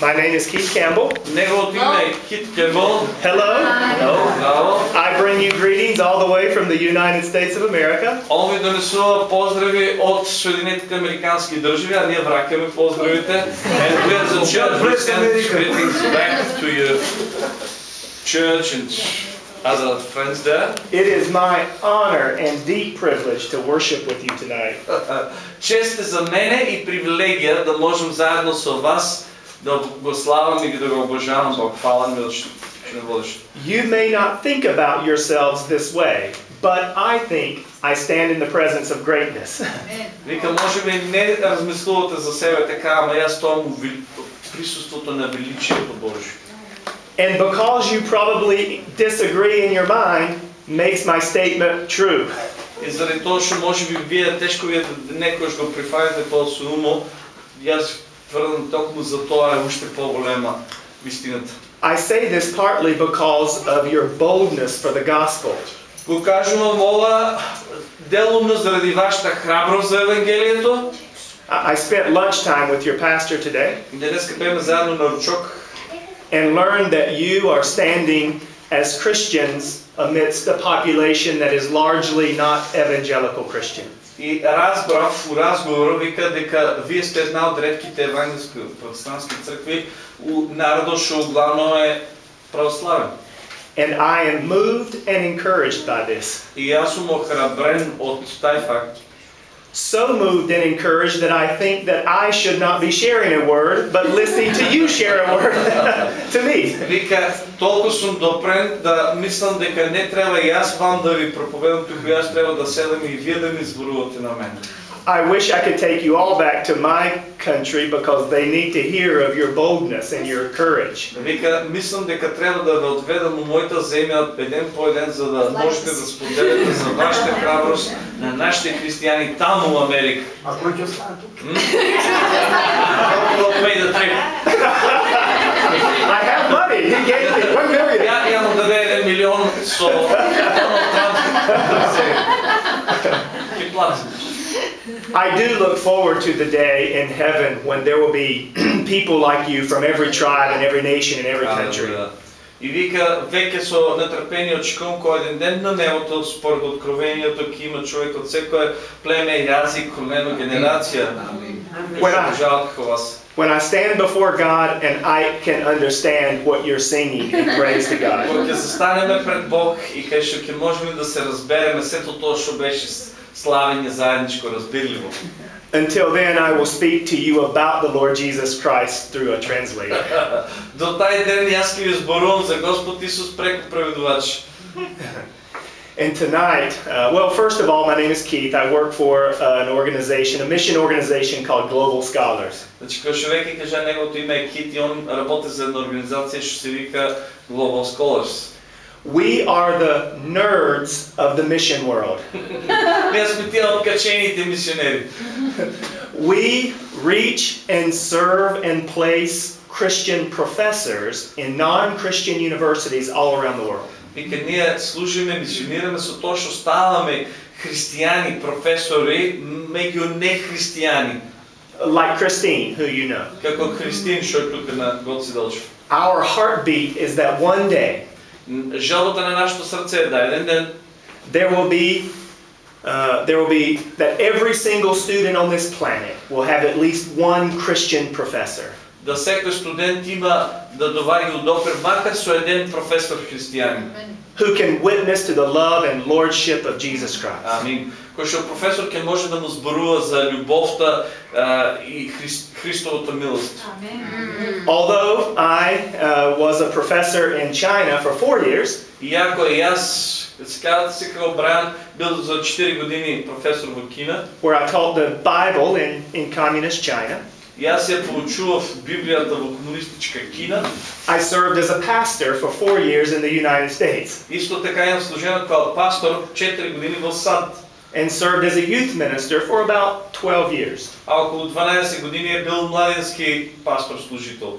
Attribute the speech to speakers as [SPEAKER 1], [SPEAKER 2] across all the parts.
[SPEAKER 1] My name is Keith Campbell.
[SPEAKER 2] Неговото име е Кит Кембъл.
[SPEAKER 1] Hello.
[SPEAKER 2] Браво.
[SPEAKER 1] I bring you greetings all the way from the United States of America.
[SPEAKER 2] Он ви донесува поздрави от Съединените американски държави, а ние вракаме поздравите. And we are the church, we send greetings back to your church and other friends there.
[SPEAKER 1] It is my honor and deep privilege to worship with you tonight.
[SPEAKER 2] Чест е за мене и привилегия да можем заедно с вас да го славам и да го обожавам Бог. Хвала ми, че не водиш.
[SPEAKER 1] You may not think about yourselves this way, but I think I stand in the presence of greatness.
[SPEAKER 2] Вика, може би не размислувате за себе така, ама аз стоям в вели- присъството на величието Божие.
[SPEAKER 1] And because you probably disagree in your mind, makes my statement true.
[SPEAKER 2] И заради тоа што може би вие тешко ви е да некојаш го прифаќате тоа со умо, јас тврдам токму за тоа е уште поголема вистината.
[SPEAKER 1] I say this partly because of your boldness for the gospel.
[SPEAKER 2] Го кажувам ова делумно заради вашата храброст за Евангелието.
[SPEAKER 1] I I spent lunchtime with your pastor today
[SPEAKER 2] Денеска беме заедно на ручок
[SPEAKER 1] and learned that you are standing as Christians amidst a population that is largely not evangelical Christian.
[SPEAKER 2] И разбрав у разговора вика дека вие сте една од ретките евангелски протестантски цркви у народот што главно е православен.
[SPEAKER 1] And I am moved and encouraged by this.
[SPEAKER 2] И јас сум охрабрен од тај факт.
[SPEAKER 1] So moved and encouraged that I think that I should not be sharing a word, but listening to you share a word to me.
[SPEAKER 2] Вика, толку сум допрен да мислам дека не треба и јас вам да ви проповедам, туку јас треба да седам и вие да ми зборувате на мене.
[SPEAKER 1] I wish I could take you all back to my country because they need to hear of your boldness and your courage.
[SPEAKER 2] Вика, мислам дека треба да ве одведам у мојата земја еден по еден за да можете да споделите за вашата храброст на нашите христијани таму у Америка.
[SPEAKER 3] А кой ќе остане тук?
[SPEAKER 2] Don't pay the trip.
[SPEAKER 1] I have money. He gave me one million.
[SPEAKER 2] Ја ја му даде еден милион со Доналд Трамп. Ќе плати.
[SPEAKER 1] I do look forward to the day in heaven when there will be people like you from every tribe and every nation and every country.
[SPEAKER 2] Алелуја. И вика, веќе со нетрпение очекувам кој еден ден на небото, според откровението, ќе има човек од секое племе, јазик, колено, генерација.
[SPEAKER 1] When I-
[SPEAKER 2] Жал како вас.
[SPEAKER 1] When I stand before God and I can understand what you're singing in praise to God.
[SPEAKER 2] Кога ќе застанеме пред Бог и кај што ќе можеме да се разбереме сето тоа што беше славење заедничко разбирливо.
[SPEAKER 1] Until then, I will speak to you about the Lord Jesus Christ through a translator.
[SPEAKER 2] До тај ден јас ќе ви зборувам за Господ Исус преку преведувач.
[SPEAKER 1] And tonight, uh, well, first of all, my name is Keith. I work for uh, an organization, a mission organization called Global Scholars.
[SPEAKER 2] Значи, кој што веќе кажа неговото име е Кит и он работи за една организација што се вика Global Scholars.
[SPEAKER 1] We are the nerds of the mission world.
[SPEAKER 2] Ние сме тие откачените мисионери.
[SPEAKER 1] We reach and serve and place Christian professors in non Christian universities all around the world.
[SPEAKER 2] Вика, ние служиме, мисионираме со тоа што ставаме христијани, професори, меѓу нехристијани.
[SPEAKER 1] Like Christine, who you know.
[SPEAKER 2] Како Христин, што е тука на Гоци Дълчев.
[SPEAKER 1] Our heartbeat is that one day
[SPEAKER 2] Жалбата на нашето срце е да еден ден
[SPEAKER 1] there will be uh, there will be that every single student on this planet will have at least one Christian professor.
[SPEAKER 2] да секој студент има да доваѓа у допир макар со еден професор христијанин.
[SPEAKER 1] who can witness to the love and lordship of Jesus Christ.
[SPEAKER 2] Амин. Кој што професор ќе може да му зборува за љубовта а, и Хрис, Христовата милост.
[SPEAKER 1] Although I uh, was a professor in China for four years,
[SPEAKER 2] Иако и јас, се казвате се како Бран, бил за 4 години професор во Кина,
[SPEAKER 1] where I taught the Bible in, in communist China,
[SPEAKER 2] Јас ја поучував Библијата во комунистичка Кина.
[SPEAKER 1] I served as a pastor for four years in the United States
[SPEAKER 2] Исто така имам служено како пастор 4 години во САД.
[SPEAKER 1] and served as a youth minister for about 12 years.
[SPEAKER 2] А околу 12 години е бил младенски пастор служител.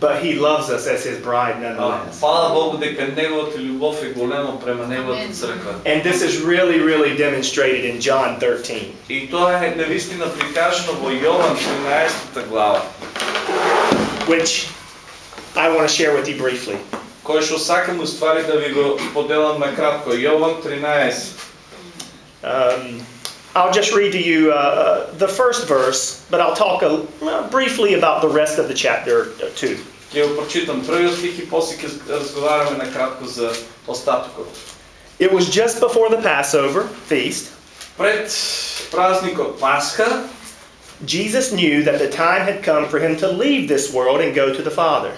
[SPEAKER 1] but he loves us as his bride
[SPEAKER 2] а
[SPEAKER 1] nonetheless.
[SPEAKER 2] фала Богу дека неговата љубов е голема према неговата црква.
[SPEAKER 1] And this is really, really demonstrated in John 13.
[SPEAKER 2] И тоа е навистина прикажано во Јован 13 глава,
[SPEAKER 1] which I want to share with you briefly.
[SPEAKER 2] кој што сакам уствари да ви го поделам на кратко. Јован 13.
[SPEAKER 1] Um, I'll just read to you uh, uh, the first verse, but I'll talk a, well, briefly about the rest of the chapter uh, too.
[SPEAKER 2] Ќе го прочитам првиот стих и после ќе разговараме на кратко за остатокот.
[SPEAKER 1] It was just before the Passover feast.
[SPEAKER 2] Пред празникот Пасха,
[SPEAKER 1] Jesus knew that the time had come for him to leave this world and go to the Father.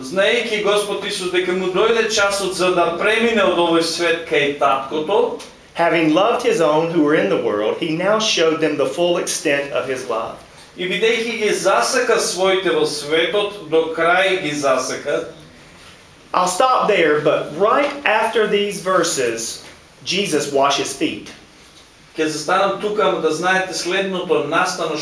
[SPEAKER 2] знаејќи Господ Исус дека му дојде часот за да премине од овој свет кај таткото,
[SPEAKER 1] Having loved his own who were in the world, he now showed them the full extent of his love.
[SPEAKER 2] и бидејќи ги засека своите во светот, до крај ги засека,
[SPEAKER 1] I'll stop there, but right after these verses, Jesus washes feet.
[SPEAKER 2] ќе застанам тука, ама да знаете следното настано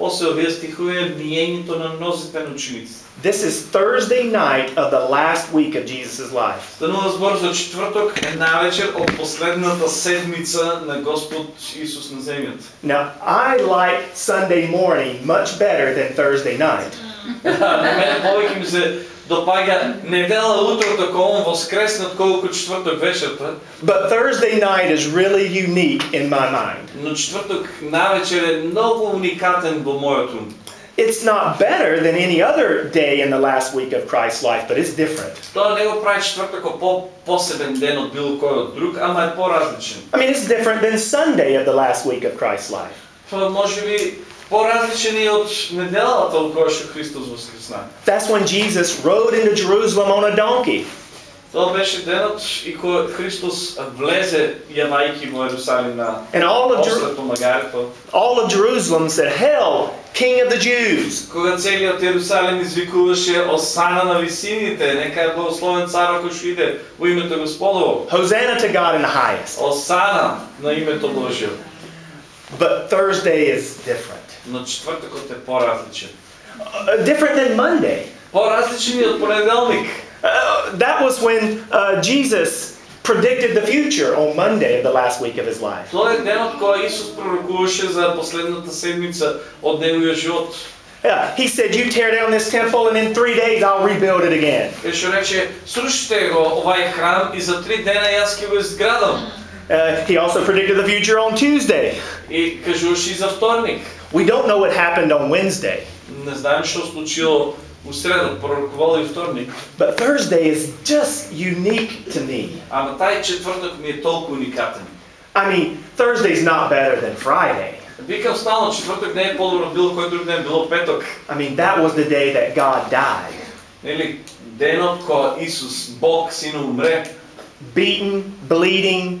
[SPEAKER 2] што после овие стихови е миењето на нозите на учениците.
[SPEAKER 1] This is Thursday night of the last week of Jesus' life.
[SPEAKER 2] Станува збор за четврток навечер од последната седмица на Господ Исус на земјата.
[SPEAKER 1] Now, I like Sunday morning much better than Thursday night.
[SPEAKER 2] На мене повеќе ми се допаѓа недела утрото како воскреснат колку четврток вечерта,
[SPEAKER 1] But Thursday night is really unique in my mind.
[SPEAKER 2] но четврток навечер е многу уникатен во мојот ум.
[SPEAKER 1] It's not better than any other day in the last week of Christ's life, but it's different.
[SPEAKER 2] Тоа не го прави четврток по посебен ден од било кој од друг, ама е поразличен.
[SPEAKER 1] I mean, it's different than Sunday of the last week of Christ's life.
[SPEAKER 2] Тоа може би поразличен и од неделата од која што Христос воскресна.
[SPEAKER 1] That's when Jesus rode into Jerusalem on a donkey.
[SPEAKER 2] Тоа беше денот и кој Христос влезе јавајќи во Ерусалим на
[SPEAKER 1] And all of, Jer-
[SPEAKER 2] острото Магарето.
[SPEAKER 1] all of Jerusalem said, Hail, King of the Jews!
[SPEAKER 2] Кога целиот Ерусалим извикуваше осана на висините, нека е благословен царот кој што иде во името Господово.
[SPEAKER 1] Hosanna to God in the highest.
[SPEAKER 2] Осана на името Божјо.
[SPEAKER 1] But Thursday is different.
[SPEAKER 2] Но четвртокот е поразличен.
[SPEAKER 1] Uh, different than Monday.
[SPEAKER 2] Поразличен и од понеделник.
[SPEAKER 1] Uh, that was when uh, Jesus predicted the future on Monday of the last week of his life.
[SPEAKER 2] Тоа е денот кога Исус пророкуваше за последната седмица од неговиот живот.
[SPEAKER 1] Yeah, he said, You tear down this temple, and in three days I'll rebuild it again.
[SPEAKER 2] Кај што рече, срушите го овај храм и за три дена јас ќе го изградам.
[SPEAKER 1] Uh, he also predicted the future on Tuesday.
[SPEAKER 2] И кажуваше и за вторник.
[SPEAKER 1] We don't know what happened on Wednesday,
[SPEAKER 2] Не знаем што случило у среда, пророкувал и вторник.
[SPEAKER 1] but Thursday is just unique to me.
[SPEAKER 2] Ама тај четврток ми е толку уникатен.
[SPEAKER 1] I mean, Thursday's not better than Friday.
[SPEAKER 2] Викам стално, четврток не е по-добро било кој друг ден, било петок.
[SPEAKER 1] I mean, that was the day that God died.
[SPEAKER 2] Нели, денот кога Исус, Бог, сина умре,
[SPEAKER 1] Beaten, bleeding,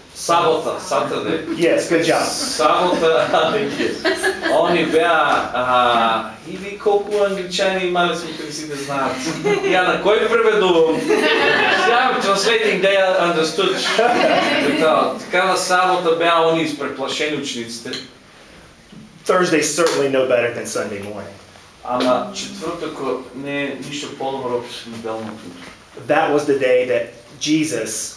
[SPEAKER 2] да Сабота, Сатърде.
[SPEAKER 1] Yes, good job.
[SPEAKER 2] Сабота, веќе. Они беа, а, и ви колку англичани имале сме кои си да знаат. Ја на кој преведувам? Сега I'm translating, they understood. Така, такава сабота беа они испреплашени учениците.
[SPEAKER 1] Thursday's certainly no better than Sunday morning.
[SPEAKER 2] Ама четвртоко не е ништо подобро од неделното.
[SPEAKER 1] That was the day that Jesus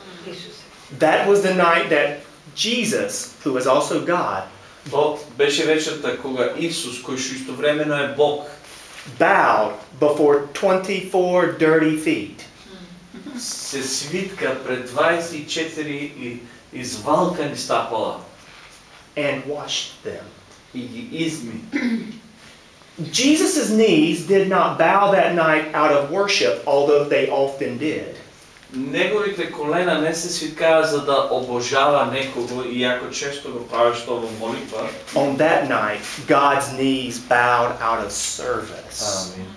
[SPEAKER 1] that was the night that Jesus, who is also God,
[SPEAKER 2] тоа беше вечерта кога Исус, кој што истовремено е Бог,
[SPEAKER 1] bowed before 24 dirty feet.
[SPEAKER 2] се свитка пред 24 и извалкани стапала
[SPEAKER 1] and washed them.
[SPEAKER 2] и ги изми.
[SPEAKER 1] Jesus' knees did not bow that night out of worship, although they often did.
[SPEAKER 2] Неговите колена не се свиткаа за да обожава некого, иако често го правиш тоа во молитва.
[SPEAKER 1] On that night, God's knees bowed out of service.
[SPEAKER 2] Амин.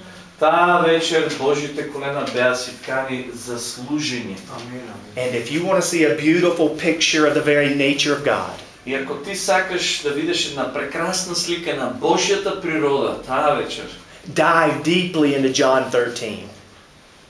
[SPEAKER 2] Таа вечер Божите колена беа свиткани за служење.
[SPEAKER 1] And if you want to see a beautiful picture of the very nature of God,
[SPEAKER 2] И ако ти сакаш да видиш една прекрасна слика на Божјата природа таа вечер,
[SPEAKER 1] dive deeply into John 13.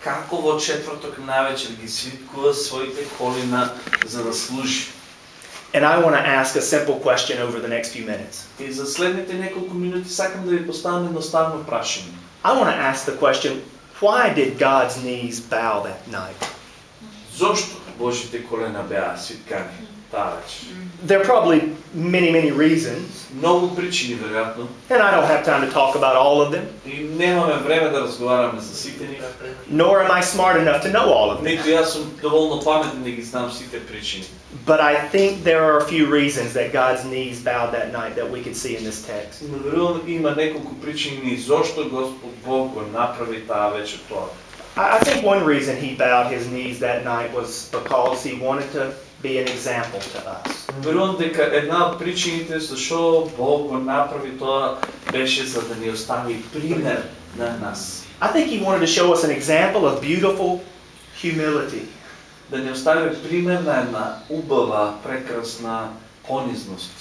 [SPEAKER 2] како во четврток навечер ги свиткува своите колина за да служи.
[SPEAKER 1] And I want to ask a simple question over the next few minutes.
[SPEAKER 2] И за следните неколку минути сакам да ви поставам едноставно прашање.
[SPEAKER 1] I want to ask the question why did God's knees bow that night?
[SPEAKER 2] Зошто Божите колена беа свиткани таа вечер?
[SPEAKER 1] There are probably many, many reasons,
[SPEAKER 2] Многу причини веројатно
[SPEAKER 1] and I don't have time to talk about all of them,
[SPEAKER 2] и немаме време да разговараме за сите нив.
[SPEAKER 1] nor am I smart enough to know all of them.
[SPEAKER 2] Ниту јас сум доволно паметен да ги знам сите причини.
[SPEAKER 1] But I think there are a few reasons that God's knees bowed that night that we can see in this text.
[SPEAKER 2] Но верувам има неколку причини зошто Господ Бог го направи таа вечер тоа.
[SPEAKER 1] I I think one reason He bowed His knees that night was because He wanted to be an example to us.
[SPEAKER 2] Верувам дека една од причините зашо Бог го направи тоа беше за да ни остави пример на нас.
[SPEAKER 1] I think He wanted to show us an example of beautiful humility.
[SPEAKER 2] Да ни остави пример на една убава, прекрасна понизност.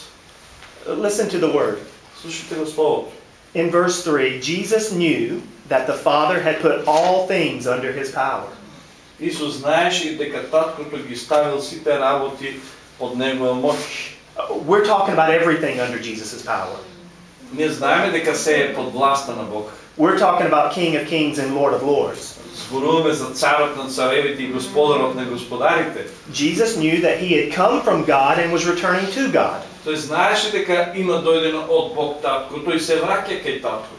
[SPEAKER 1] Listen to the word.
[SPEAKER 2] Слушайте го Словото.
[SPEAKER 1] In verse 3, Jesus knew that the Father had put all things under his power.
[SPEAKER 2] Исус знаеше дека таткото ги ставил сите работи под негова моќ.
[SPEAKER 1] Uh, We're talking about everything under Jesus' power.
[SPEAKER 2] Ние знаеме дека се е под власта на Бог.
[SPEAKER 1] We're talking about King of Kings and Lord of Lords.
[SPEAKER 2] Зборуваме за царот на царевите и господарот на господарите.
[SPEAKER 1] Jesus knew that he had come from God and was returning to God.
[SPEAKER 2] Тој знаеше дека има дојдено од Бог таткото и се враќа кај таткото.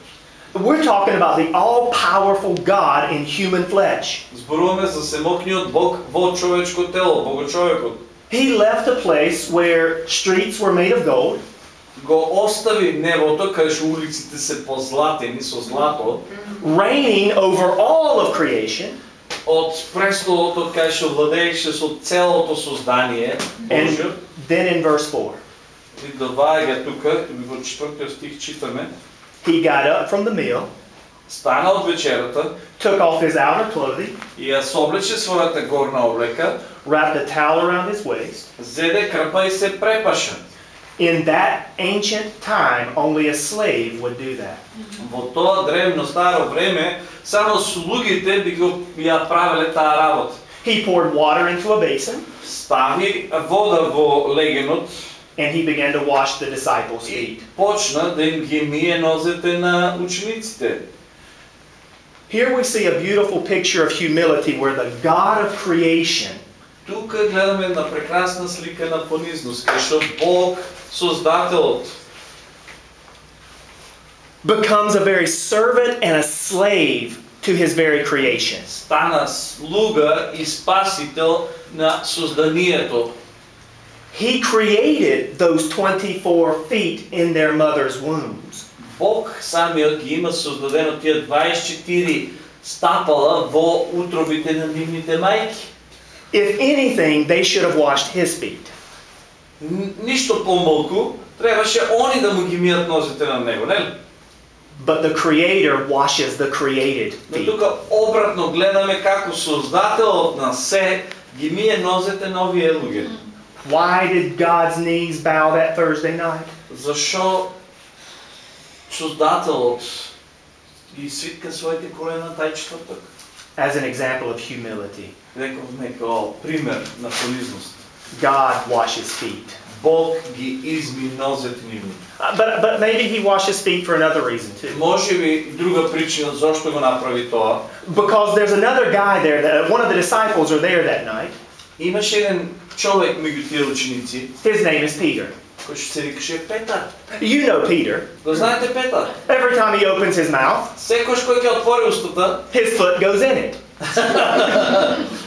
[SPEAKER 1] We're talking about the all powerful God in human flesh.
[SPEAKER 2] Зборуваме за семокниот Бог во човечко тело, богочовекот.
[SPEAKER 1] He left a place where streets were made of gold,
[SPEAKER 2] Го остави небото кај што улиците се позлатени со злато,
[SPEAKER 1] reigning over all of creation,
[SPEAKER 2] од престолото кај што владееше со целото создание Божјо.
[SPEAKER 1] and then in verse 4,
[SPEAKER 2] И доваѓа тука, и во четвртиот стих читаме,
[SPEAKER 1] he got up from the meal,
[SPEAKER 2] стана од вечерата
[SPEAKER 1] took off his outer clothing,
[SPEAKER 2] и ја соблече својата горна облека,
[SPEAKER 1] wrapped a towel around his waist.
[SPEAKER 2] зеде крпа и се препаша.
[SPEAKER 1] In that ancient time, only a slave would do that.
[SPEAKER 2] Во тоа древно старо време, само слугите би го ја правеле таа работа.
[SPEAKER 1] He poured water into a basin,
[SPEAKER 2] Стави вода во легенот
[SPEAKER 1] and he began to wash the disciples'
[SPEAKER 2] и
[SPEAKER 1] feet.
[SPEAKER 2] почна да им ги мие нозете на учениците.
[SPEAKER 1] Here we see a beautiful picture of humility where the God of creation
[SPEAKER 2] Тука гледаме една прекрасна слика на понизност, кај што Бог, Создателот,
[SPEAKER 1] becomes a very servant and a slave to his very creation.
[SPEAKER 2] стана слуга и спасител на созданието.
[SPEAKER 1] He created those 24 feet in their mother's wombs.
[SPEAKER 2] Бог самиот ги има создадено тие 24 стапала во утробите на нивните мајки.
[SPEAKER 1] If anything, they should have washed his feet.
[SPEAKER 2] Н- Ништо помалку, требаше они да му ги мијат нозите на него, нели?
[SPEAKER 1] But the Creator washes the created
[SPEAKER 2] Но
[SPEAKER 1] feet.
[SPEAKER 2] тука обратно гледаме како создателот на се ги мие нозете на овие луѓе.
[SPEAKER 1] Why did God's knees bow that Thursday night?
[SPEAKER 2] Зашо создателот ги свитка своите колена тај четврток?
[SPEAKER 1] As an example of humility.
[SPEAKER 2] Рековме како пример на понизност.
[SPEAKER 1] God washes feet.
[SPEAKER 2] Бог ги изми нозете нивни.
[SPEAKER 1] Uh, But, but maybe he washes feet for another reason too.
[SPEAKER 2] Може би друга причина зашто го направи тоа.
[SPEAKER 1] Because there's another guy there, that, one of the disciples are there that night.
[SPEAKER 2] Имаше еден човек меѓу тие ученици
[SPEAKER 1] His name is Peter.
[SPEAKER 2] кој што се викаше Петар.
[SPEAKER 1] You know Peter.
[SPEAKER 2] Го знаете Петар?
[SPEAKER 1] Every time he opens his mouth,
[SPEAKER 2] Секојаш кој ќе отвори устата,
[SPEAKER 1] his foot goes in it.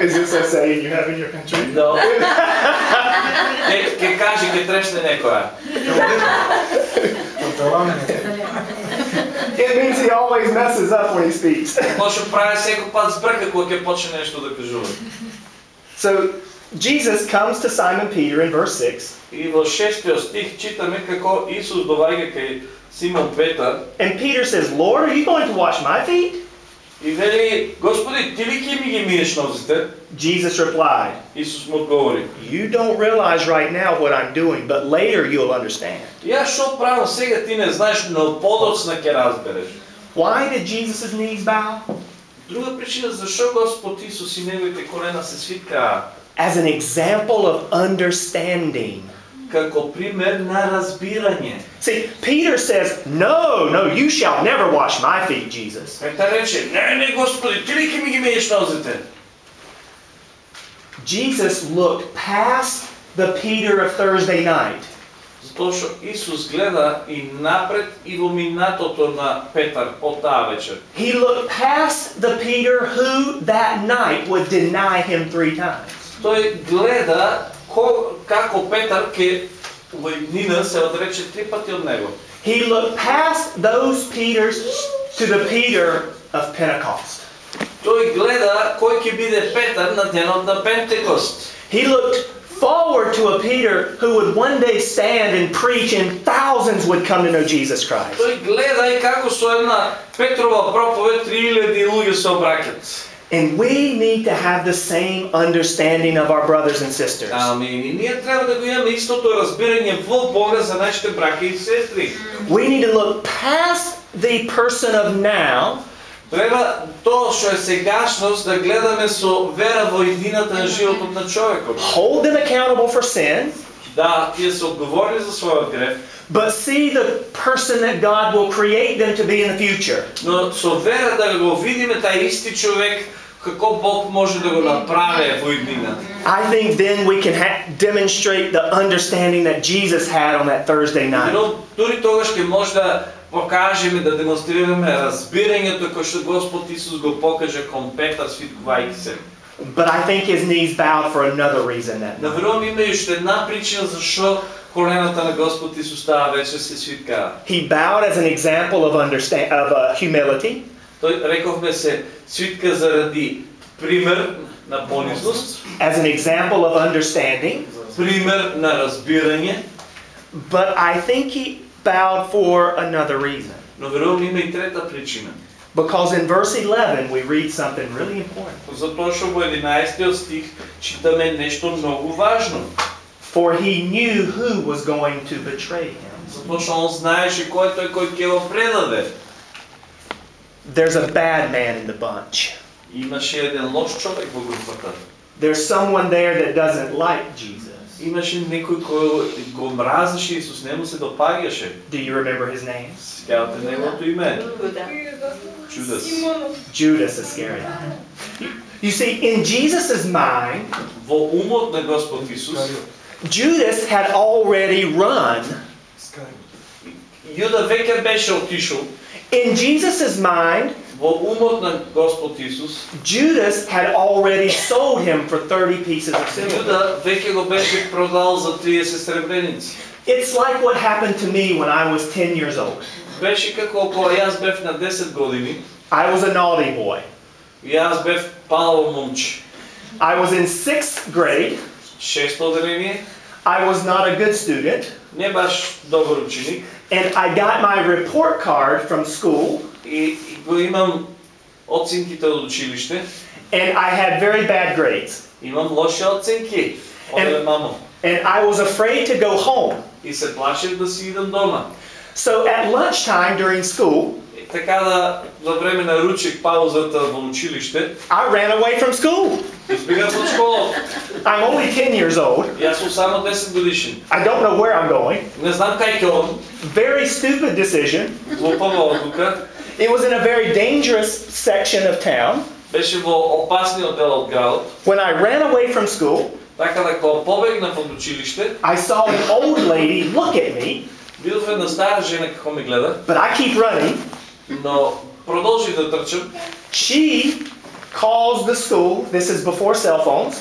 [SPEAKER 1] is this a saying you have in your country?
[SPEAKER 2] ќе ќе каже ќе трешне некоја.
[SPEAKER 1] It means he always messes up when he speaks.
[SPEAKER 2] Што прави секој пат збрка кога ќе почне нешто да кажува.
[SPEAKER 1] so Jesus comes to Simon Peter in verse 6
[SPEAKER 2] И во шестиот стих читаме како Исус доваѓа кај Симон Петар
[SPEAKER 1] and Peter says, Lord, are you going to wash my feet?
[SPEAKER 2] и вели, Господи, ти ли ќе ми ги миеш нозите?
[SPEAKER 1] Jesus replied,
[SPEAKER 2] Исус му одговори,
[SPEAKER 1] You don't realize right now what I'm doing, but later you'll understand.
[SPEAKER 2] Ја што правам сега ти не знаеш, но подоцна ќе разбереш.
[SPEAKER 1] Why did Jesus' knees bow?
[SPEAKER 2] Друга причина зашо Господ Исус и неговите колена се свиткаа
[SPEAKER 1] As an example of understanding.
[SPEAKER 2] како пример на разбирање.
[SPEAKER 1] See, Peter says, No, no, you shall never wash my feet, Jesus.
[SPEAKER 2] Петар рече, не, не, Господи, ти ли ќе ми ги миеш нозите?
[SPEAKER 1] Jesus looked past the Peter of Thursday night
[SPEAKER 2] Затоа што Исус гледа и напред и во минатото на Петар од таа вечер.
[SPEAKER 1] He looked past the Peter who that night would deny him three times.
[SPEAKER 2] Тој гледа ко, како Петар ке во иднина се отрече три пати од него.
[SPEAKER 1] He looked past those Peters to the Peter of Pentecost.
[SPEAKER 2] Тој гледа кој ќе биде Петар на денот на Пентекост.
[SPEAKER 1] He looked forward to a Peter who would one day stand and preach and thousands would come to know Jesus Christ.
[SPEAKER 2] Тој гледа и како со една Петрова проповед 3000 луѓе се обраќаат.
[SPEAKER 1] And we need to have the same understanding of our brothers and sisters.
[SPEAKER 2] Ами, и ние треба да го имаме истото разбирање во Бога за нашите браќа и сестри.
[SPEAKER 1] We need to look past the person of now
[SPEAKER 2] Треба тоа што е сегашност да гледаме со вера во иднината на животот на човекот.
[SPEAKER 1] hold them accountable for sin,
[SPEAKER 2] Да, тие се одговорни за својот греф,
[SPEAKER 1] but see the person that God will create them to be in the future.
[SPEAKER 2] но со вера да го видиме тај исти човек како Бог може да го направи во иднината.
[SPEAKER 1] I think then we can demonstrate the understanding that Jesus had on that Thursday night.
[SPEAKER 2] Но дури тогаш ќе може да покажеме, да демонстрираме разбирањето кој што Господ Исус го покаже кон Петар свиткувајќи се.
[SPEAKER 1] But I think his knees bowed for another reason that night.
[SPEAKER 2] Наверувам има и уште една причина зашо колената на Господ Исус таа вечер се свиткаа.
[SPEAKER 1] He bowed as an example of understand of uh, humility.
[SPEAKER 2] Тој рековме се свитка заради пример на понизност,
[SPEAKER 1] as an example of understanding,
[SPEAKER 2] пример на разбирање,
[SPEAKER 1] but I think he bowed for another reason.
[SPEAKER 2] но верувам има и трета причина.
[SPEAKER 1] Because in verse 11 we read something really important.
[SPEAKER 2] Затоа што во 11 стих читаме нешто многу важно.
[SPEAKER 1] For he knew who was going to betray him.
[SPEAKER 2] Затоа што он знаеше кој е тој кој ќе го предаде.
[SPEAKER 1] There's a bad man in the bunch.
[SPEAKER 2] Имаше еден лош човек во групата.
[SPEAKER 1] There's someone there that doesn't like Jesus.
[SPEAKER 2] Имаше некој кој го мразеше Исус, не му се допаѓаше.
[SPEAKER 1] Do you remember his name?
[SPEAKER 2] Сеќавате неговото име? Чудас.
[SPEAKER 1] Judas Iscariot. You see, in Jesus' mind,
[SPEAKER 2] Во умот на Господ Исус,
[SPEAKER 1] Judas had already run
[SPEAKER 2] Јуда веќе беше отишол
[SPEAKER 1] In Jesus' mind, Judas had already sold him for 30 pieces of silver. It's like what happened to me when I was 10 years old. I was a naughty boy. I was in 6th grade. I was not a good student. And I got my report card from school
[SPEAKER 2] и, и го имам оценките од училиште,
[SPEAKER 1] and I had very bad grades.
[SPEAKER 2] имам лоши оценки. Оде мамо.
[SPEAKER 1] And I was afraid to go home.
[SPEAKER 2] И се плашев да си идам дома.
[SPEAKER 1] So at lunchtime during school,
[SPEAKER 2] И така да за време на ручек паузата во училиште,
[SPEAKER 1] I ran away from school.
[SPEAKER 2] избегав од школа.
[SPEAKER 1] I'm only 10 years old.
[SPEAKER 2] Јас сум само 10 годишен.
[SPEAKER 1] I don't know where I'm going.
[SPEAKER 2] Не знам кај ќе одам.
[SPEAKER 1] Very stupid decision.
[SPEAKER 2] Глупава одлука.
[SPEAKER 1] It was in a very dangerous section of town.
[SPEAKER 2] Беше во опасниот дел од градот.
[SPEAKER 1] When I ran away from school,
[SPEAKER 2] Така да кога побегнав од училиште,
[SPEAKER 1] I saw an old lady look at me,
[SPEAKER 2] видов една стара жена како ме гледа,
[SPEAKER 1] but I keep running.
[SPEAKER 2] но продолжи да трчам.
[SPEAKER 1] She calls the school. This is before cell phones.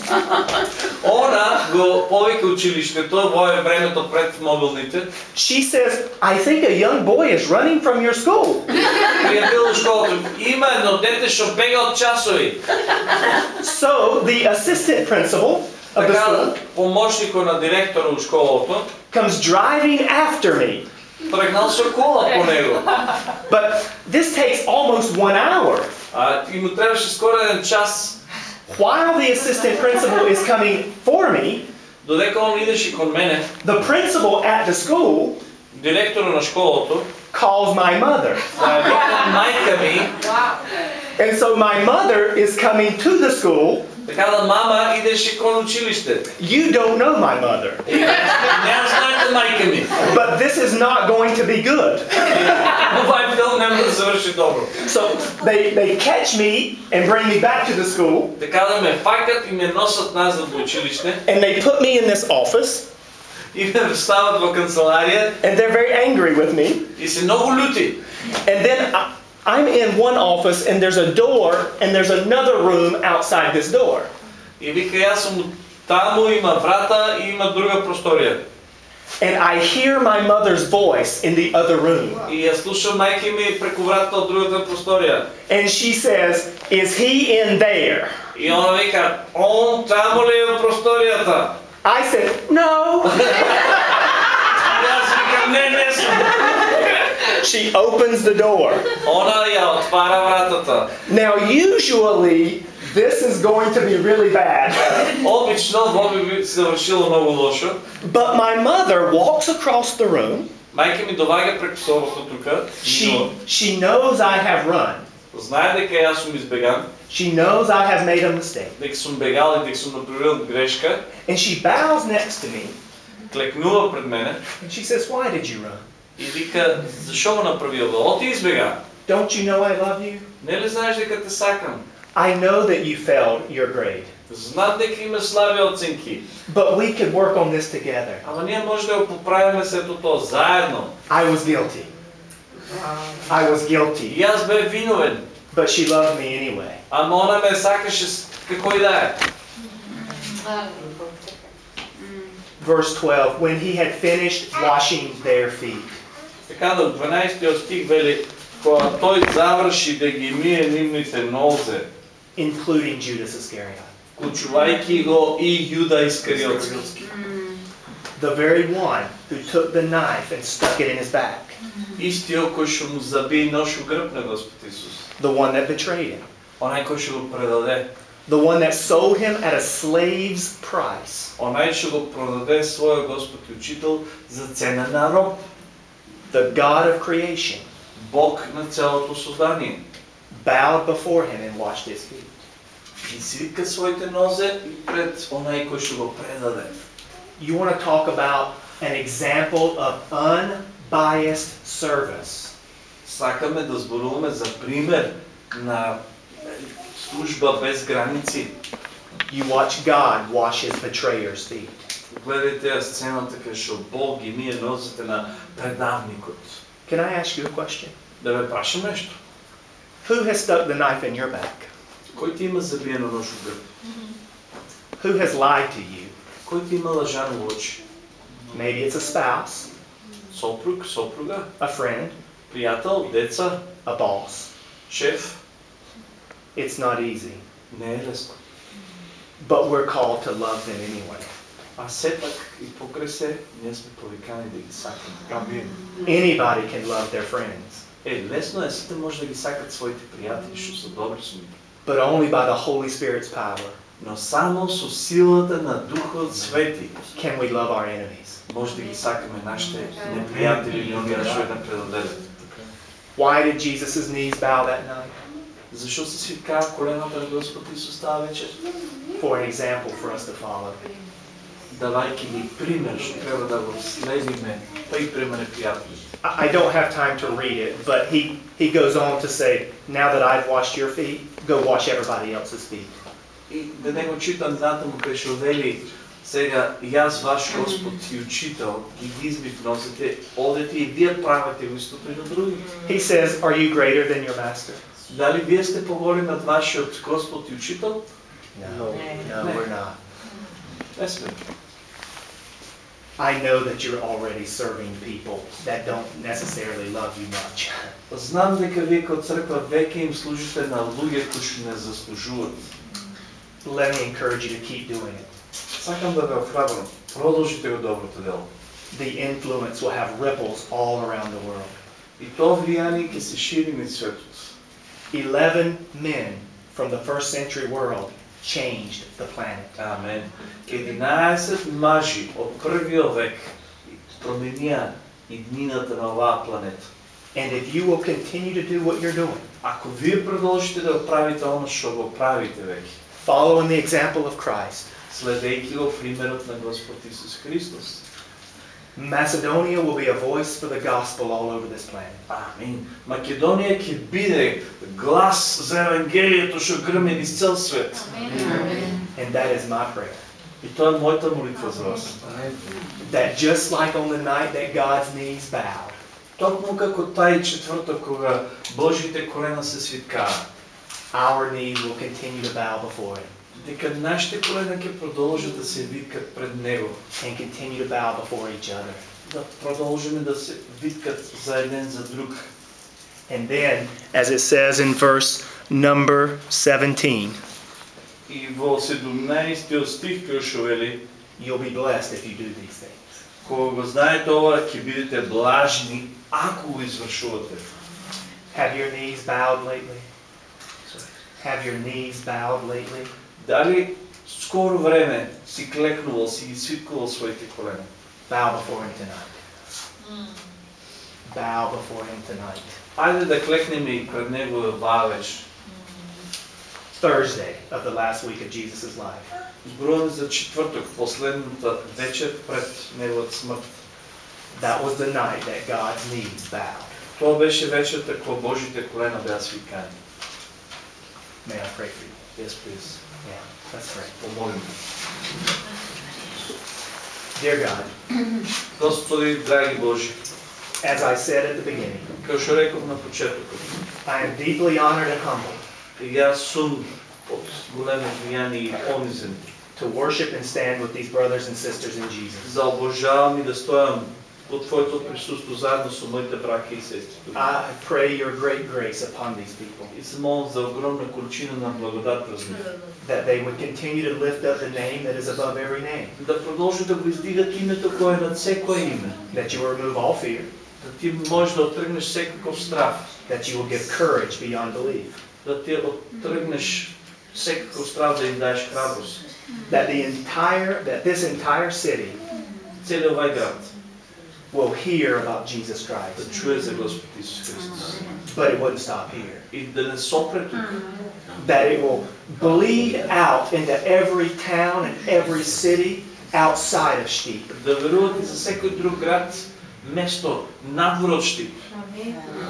[SPEAKER 2] Она го повика училиштето во е времето пред мобилните.
[SPEAKER 1] She says, I think a young boy is running from your school.
[SPEAKER 2] Пријател во школата, има едно дете што бега од часови.
[SPEAKER 1] So the assistant principal of the
[SPEAKER 2] Така,
[SPEAKER 1] school
[SPEAKER 2] помошникот на директорот од школото
[SPEAKER 1] comes driving after me.
[SPEAKER 2] тргнал со кола по него.
[SPEAKER 1] But this takes almost one hour.
[SPEAKER 2] А и му требаше скоро еден час,
[SPEAKER 1] While the assistant principal is coming for me,
[SPEAKER 2] додека он идеше кон мене,
[SPEAKER 1] the principal at the school
[SPEAKER 2] директорот на школото,
[SPEAKER 1] calls my mother.
[SPEAKER 2] да ја викна мајка ми,
[SPEAKER 1] And so my mother is coming to the school.
[SPEAKER 2] така да мама идеше кон училиште.
[SPEAKER 1] You don't know my mother.
[SPEAKER 2] И не знаете мајка ми.
[SPEAKER 1] But this is not going to be good.
[SPEAKER 2] Овај филм нема да заврши добро.
[SPEAKER 1] So they, they catch me and bring me back to the school,
[SPEAKER 2] Така да ме факат и ме носат назад во училиште
[SPEAKER 1] and they put me in this office,
[SPEAKER 2] и ме стават во канцеларија
[SPEAKER 1] and they're very angry with me.
[SPEAKER 2] и се многу љути.
[SPEAKER 1] And then I, I'm in one office, and there's a door, and there's another room outside this door.
[SPEAKER 2] И вика јас сум таму, има врата и има друга просторија.
[SPEAKER 1] And I hear my mother's voice in the other room.
[SPEAKER 2] И ја слушам мајка ми преку вратата од другата просторија.
[SPEAKER 1] And she says, Is he in there?
[SPEAKER 2] И она вика, он таму ли е во просторијата?
[SPEAKER 1] I said, No.
[SPEAKER 2] И јас викам, не, не сум.
[SPEAKER 1] She opens the door.
[SPEAKER 2] Она ја отвара вратата.
[SPEAKER 1] Now, usually, this is going to be really bad.
[SPEAKER 2] Обично, во би се завршило многу лошо.
[SPEAKER 1] But my mother walks across the room.
[SPEAKER 2] Мајка ми доваѓа преку собото тука.
[SPEAKER 1] She, she knows I have run.
[SPEAKER 2] Знае дека јас сум избеган,
[SPEAKER 1] She knows I have made a mistake.
[SPEAKER 2] дека сум бегал и дека сум направил грешка.
[SPEAKER 1] And she bows next to me
[SPEAKER 2] Клекнува пред мене
[SPEAKER 1] and she says, Why did you run?
[SPEAKER 2] и вика, зашо го направи ова? Оти избега.
[SPEAKER 1] Don't you know I love you?
[SPEAKER 2] Не ли знаеш дека те сакам?
[SPEAKER 1] I know that you failed your grade.
[SPEAKER 2] Знам дека има слаби оценки,
[SPEAKER 1] But we could work on this together.
[SPEAKER 2] ама ние може да го поправиме сето тоа заедно.
[SPEAKER 1] I was guilty. I was
[SPEAKER 2] И
[SPEAKER 1] guilty.
[SPEAKER 2] јас бев виновен,
[SPEAKER 1] But she loved me anyway.
[SPEAKER 2] ама она ме сакаше с- како и да е.
[SPEAKER 1] Verse 12 When he had finished washing their feet.
[SPEAKER 2] Така да 12 стих вели, кога тој заврши да ги мие нивните нозе,
[SPEAKER 1] including Judas Iscariot,
[SPEAKER 2] вклучувајќи го и Јуда Искариотски.
[SPEAKER 1] the very one who took the knife and stuck it in his back,
[SPEAKER 2] Истиот кој што му заби нож у грб на Господ Исус.
[SPEAKER 1] the one that betrayed him,
[SPEAKER 2] Онај кој што го предаде.
[SPEAKER 1] the one that sold him at a slave's price,
[SPEAKER 2] Онај што го продаде својот Господ и Учител за цена на роб.
[SPEAKER 1] the God of creation,
[SPEAKER 2] Бог на целото создание.
[SPEAKER 1] bowed before him and washed his feet.
[SPEAKER 2] И свика своите нозе и пред онај кој што го предаде.
[SPEAKER 1] You want to talk about an example of unbiased service.
[SPEAKER 2] Сакаме да зборуваме за пример на служба без граници.
[SPEAKER 1] You watch God wash his betrayer's feet.
[SPEAKER 2] Гледайте ја сцената кај што Бог ги мие нозете на предавникот.
[SPEAKER 1] Can I ask you a question?
[SPEAKER 2] Да ме прашам нещо.
[SPEAKER 1] Who has stuck the knife in your back?
[SPEAKER 2] Кој ти има забиено нож у грб?
[SPEAKER 1] Who has lied to you?
[SPEAKER 2] Кој ти има лажано очи?
[SPEAKER 1] Maybe it's a spouse,
[SPEAKER 2] Сопруг, сопруга,
[SPEAKER 1] a friend,
[SPEAKER 2] пријател, деца,
[SPEAKER 1] a boss.
[SPEAKER 2] шеф.
[SPEAKER 1] It's not easy,
[SPEAKER 2] Не е лесно.
[SPEAKER 1] but we're called to love them anyway.
[SPEAKER 2] А сепак и покрај се, ние сме повикани да ги сакаме.
[SPEAKER 1] Anybody can love their friends,
[SPEAKER 2] Е, лесно е, сите може да ги сакат своите пријатели што се добри со нив.
[SPEAKER 1] but only by the Holy Spirit's power
[SPEAKER 2] Но само со силата на Духот Свети
[SPEAKER 1] can we love our enemies.
[SPEAKER 2] може да ги сакаме нашите непријатели или оние што една предоделят.
[SPEAKER 1] Why did Jesus' knees bow that night?
[SPEAKER 2] Зашо се свиткаа колената на Господ Исус таа вечер?
[SPEAKER 1] For an example for us to follow.
[SPEAKER 2] Давајќи ни пример што треба да го следиме, па и према непријатели.
[SPEAKER 1] I I don't have time to read it, but he, he goes on to say, Now that I've washed your feet, go wash everybody else's feet.
[SPEAKER 2] И да не го читам натаму кај што вели сега јас ваш Господ и учител ги ги избив носите, одете и вие правите го исто при други.
[SPEAKER 1] He says, Are you greater than your master?
[SPEAKER 2] Дали вие сте поголеми од вашиот Господ и учител?
[SPEAKER 1] No, no, we're not.
[SPEAKER 2] Не сме.
[SPEAKER 1] I know that you're already serving people that don't necessarily love you much.
[SPEAKER 2] Знам дека вие како црква веќе им служите на луѓе кои што не заслужуваат.
[SPEAKER 1] Let me encourage you to keep doing it.
[SPEAKER 2] Сакам да ве охрабрам. Продолжите го доброто дело.
[SPEAKER 1] The influence will have ripples all around the world.
[SPEAKER 2] И тоа влијание ќе се шири низ светот.
[SPEAKER 1] Eleven men from the first century world changed the planet.
[SPEAKER 2] Амен. 11 мажи од првиот век променија иднината на оваа планета.
[SPEAKER 1] And if you will continue to do what you're doing,
[SPEAKER 2] Ако вие продолжите да го правите оно што го правите веќе,
[SPEAKER 1] following the example of Christ,
[SPEAKER 2] следејќи го примерот на Господ Исус Христос,
[SPEAKER 1] Macedonia will be a voice for the gospel all over this planet.
[SPEAKER 2] Амин. Македонија ќе биде глас за Евангелието што грме низ цел свет.
[SPEAKER 1] And that is my prayer.
[SPEAKER 2] И тоа е мојата молитва за вас.
[SPEAKER 1] That just like on the night that God's knees bowed,
[SPEAKER 2] Токму како тај четврток кога Божите колена се свиткаа,
[SPEAKER 1] our knees will continue to bow before Him
[SPEAKER 2] дека нашите колена ќе продолжат да се викат пред Него,
[SPEAKER 1] and continue to bow before each other.
[SPEAKER 2] да продолжиме да се викат за еден за друг.
[SPEAKER 1] And then, as it says in verse number 17,
[SPEAKER 2] И во 17 стих кој што вели,
[SPEAKER 1] you'll be blessed if you do these things.
[SPEAKER 2] кога го знаете ова, ќе бидете блажни ако го извршувате.
[SPEAKER 1] Have your knees bowed lately? Have your knees bowed lately?
[SPEAKER 2] Дали скоро време си клекнувал, си ги свиткувал своите колена?
[SPEAKER 1] Bow before Him tonight. Bow before Him tonight.
[SPEAKER 2] Ајде да клекнеме и пред Него вечер.
[SPEAKER 1] Thursday of the last week of Jesus' life.
[SPEAKER 2] Зборуваме за четврток, последната вечер пред Неговата смрт.
[SPEAKER 1] That was the night that God's knees bowed.
[SPEAKER 2] Тоа беше вечерта кога Божите колена беа свикани.
[SPEAKER 1] May I pray for you?
[SPEAKER 2] Yes, please.
[SPEAKER 1] Yeah, let's pray.
[SPEAKER 2] Помолим.
[SPEAKER 1] Dear God,
[SPEAKER 2] Господи, драги Божи,
[SPEAKER 1] as I said at the beginning,
[SPEAKER 2] како што реков на почетокот,
[SPEAKER 1] I am deeply honored and humbled
[SPEAKER 2] и јас сум од големо влијание и понизен
[SPEAKER 1] to worship and stand with these brothers and sisters in Jesus.
[SPEAKER 2] за обожавам и да стојам во Твоето присуство заедно со моите браќа и сестри.
[SPEAKER 1] I pray your great grace upon these people,
[SPEAKER 2] И се молам за огромна количина на благодат през нив.
[SPEAKER 1] that they would continue to lift up the name that is above every name,
[SPEAKER 2] Да продолжат да го издигат името кое е над секое име.
[SPEAKER 1] that you will remove all fear,
[SPEAKER 2] Да ти можеш да отргнеш секаков страх.
[SPEAKER 1] that you will give courage beyond belief,
[SPEAKER 2] Да ти отргнеш секаков страх да им даеш храброст.
[SPEAKER 1] that the entire, that this entire city
[SPEAKER 2] Целиот овај град
[SPEAKER 1] will hear about Jesus
[SPEAKER 2] да
[SPEAKER 1] Christ.
[SPEAKER 2] чуе за Господ Исус Христос.
[SPEAKER 1] But it wouldn't stop here.
[SPEAKER 2] И да не сопре тук.
[SPEAKER 1] That it will bleed out into every town and every city outside of Steve.
[SPEAKER 2] Да веруват и за секој друг град, место надвор од Штип.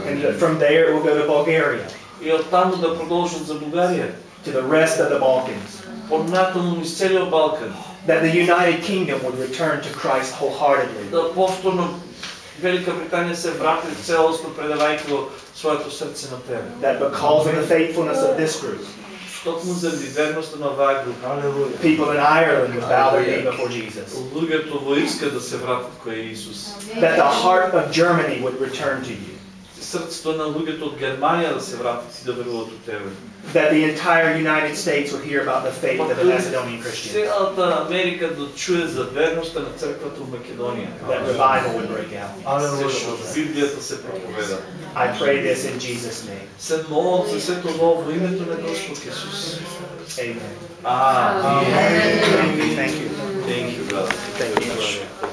[SPEAKER 1] And that from there it will go to Bulgaria,
[SPEAKER 2] И оттаму да продолжат за Бугарија.
[SPEAKER 1] to the rest of the Balkans.
[SPEAKER 2] Понатаму низ целиот Балкан.
[SPEAKER 1] That the United Kingdom would return to Christ wholeheartedly.
[SPEAKER 2] Да повторно Велика Британија се врати целосно предавајќи своето срце на тебе.
[SPEAKER 1] That because of the faithfulness of this group,
[SPEAKER 2] Токму заради верноста на оваа група.
[SPEAKER 1] people in Ireland would bow their knee before Jesus.
[SPEAKER 2] Луѓето во Ирска да се вратат кој Исус.
[SPEAKER 1] That the heart of Germany would return to you.
[SPEAKER 2] Срцето на луѓето од Германија да се вратат и да веруваат у тебе.
[SPEAKER 1] that the entire United States would hear about the faith of the Macedonian Christians.
[SPEAKER 2] Цялата Америка да чуе за верността на църквата в Македония.
[SPEAKER 1] That revival would break out.
[SPEAKER 2] Библията се проповеда.
[SPEAKER 1] I pray this in Jesus name.
[SPEAKER 2] Се молам за името на Господ Исус.
[SPEAKER 1] Amen.
[SPEAKER 2] Amen. Thank you. Thank you, brother. Thank you.